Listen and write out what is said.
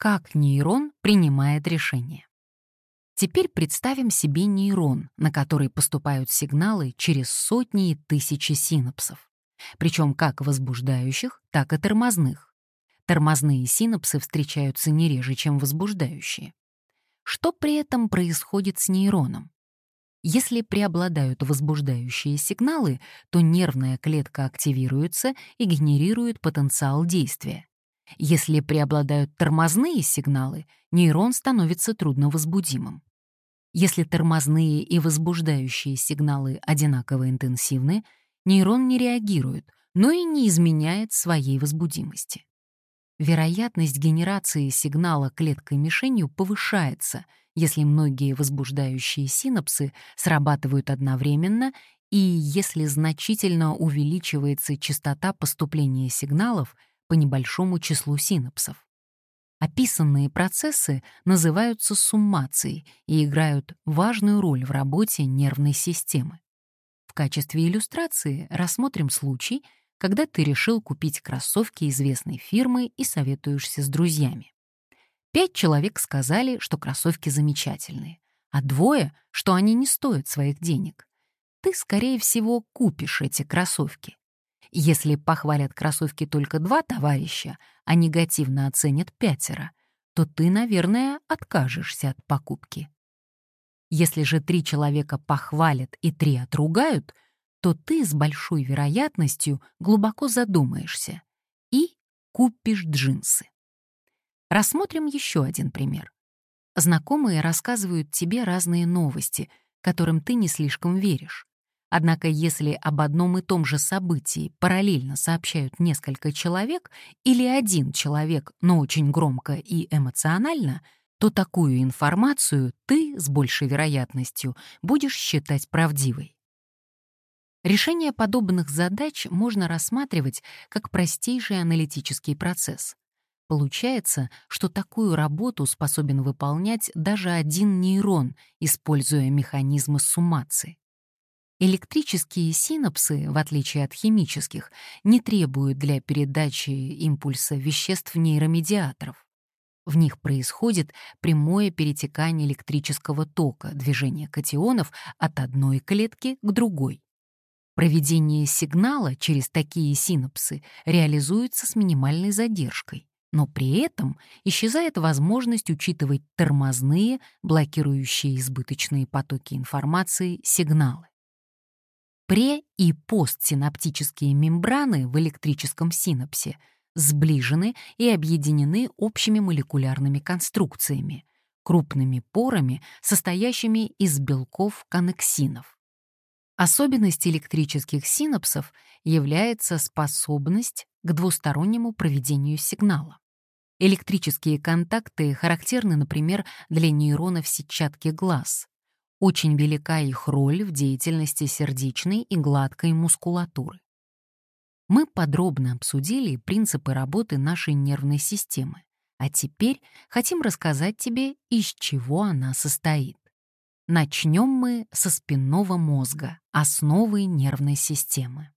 как нейрон принимает решение. Теперь представим себе нейрон, на который поступают сигналы через сотни и тысячи синапсов, причем как возбуждающих, так и тормозных. Тормозные синапсы встречаются не реже, чем возбуждающие. Что при этом происходит с нейроном? Если преобладают возбуждающие сигналы, то нервная клетка активируется и генерирует потенциал действия. Если преобладают тормозные сигналы, нейрон становится трудновозбудимым. Если тормозные и возбуждающие сигналы одинаково интенсивны, нейрон не реагирует, но и не изменяет своей возбудимости. Вероятность генерации сигнала клеткой-мишенью повышается, если многие возбуждающие синапсы срабатывают одновременно и если значительно увеличивается частота поступления сигналов по небольшому числу синапсов. Описанные процессы называются суммацией и играют важную роль в работе нервной системы. В качестве иллюстрации рассмотрим случай, когда ты решил купить кроссовки известной фирмы и советуешься с друзьями. Пять человек сказали, что кроссовки замечательные, а двое, что они не стоят своих денег. Ты, скорее всего, купишь эти кроссовки. Если похвалят кроссовки только два товарища, а негативно оценят пятеро, то ты, наверное, откажешься от покупки. Если же три человека похвалят и три отругают, то ты с большой вероятностью глубоко задумаешься и купишь джинсы. Рассмотрим еще один пример. Знакомые рассказывают тебе разные новости, которым ты не слишком веришь. Однако если об одном и том же событии параллельно сообщают несколько человек или один человек, но очень громко и эмоционально, то такую информацию ты с большей вероятностью будешь считать правдивой. Решение подобных задач можно рассматривать как простейший аналитический процесс. Получается, что такую работу способен выполнять даже один нейрон, используя механизмы суммации. Электрические синапсы, в отличие от химических, не требуют для передачи импульса веществ нейромедиаторов. В них происходит прямое перетекание электрического тока, движение катионов от одной клетки к другой. Проведение сигнала через такие синапсы реализуется с минимальной задержкой, но при этом исчезает возможность учитывать тормозные, блокирующие избыточные потоки информации, сигналы. Пре- и постсинаптические мембраны в электрическом синапсе сближены и объединены общими молекулярными конструкциями, крупными порами, состоящими из белков коннексинов. Особенность электрических синапсов является способность к двустороннему проведению сигнала. Электрические контакты характерны, например, для нейронов сетчатки глаз, очень велика их роль в деятельности сердечной и гладкой мускулатуры. Мы подробно обсудили принципы работы нашей нервной системы, а теперь хотим рассказать тебе, из чего она состоит. Начнем мы со спинного мозга, основы нервной системы.